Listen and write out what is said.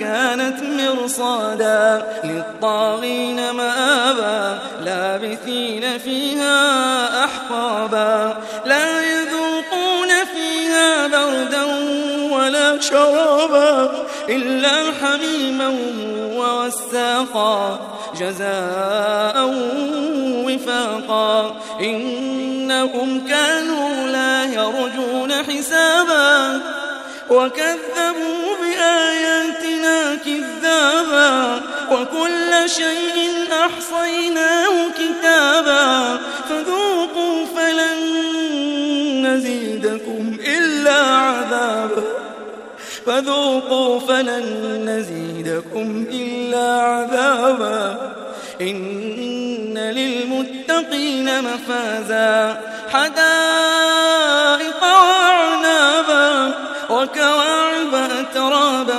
كانت مرصادا للطاغين مآبا لابثين فيها أحقابا لا يذوقون فيها بردا ولا شرابا إلا حميما ووساقا جزاء وفاقا إنهم كانوا لا يرجون حسابا وكذبوا كذابا وكل شيء أحصيناه كتابا فذوقوا فلن نزيدكم إلا عذابا فذوقوا فلن نزيدكم إلا عذابا إن للمتقين مفازا حدائق وعنابا وكواعب أترابا